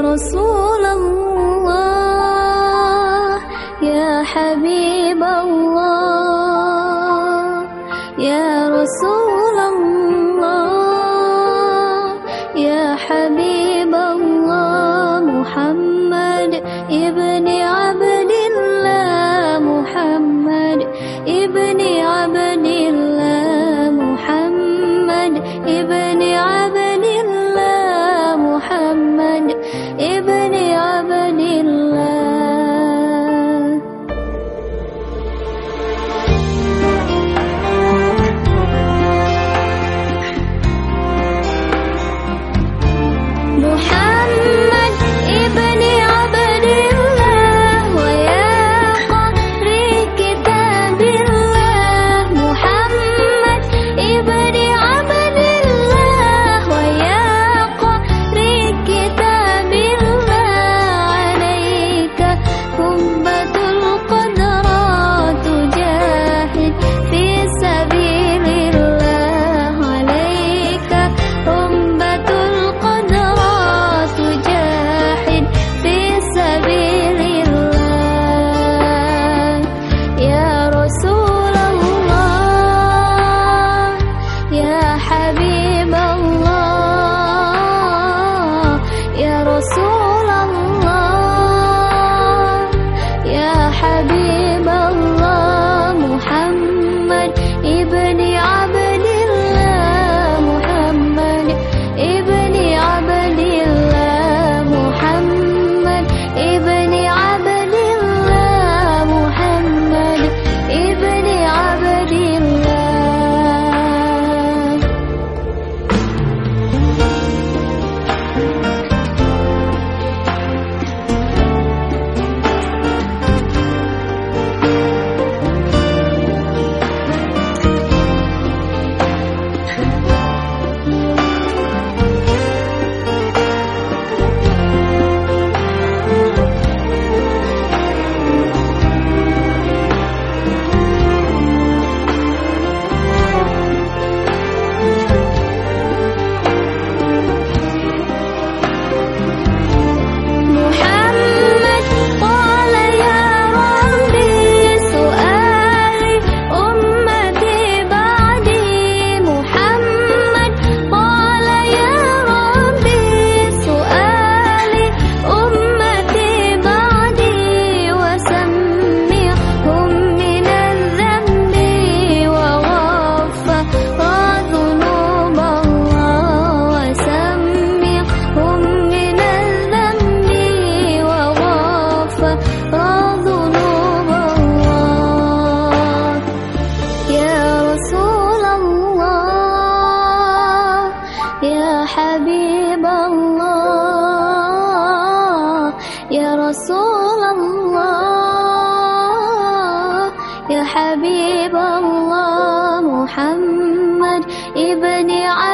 رسول الله يا حبيب الله. يا حبيب الله محمد ابن عبد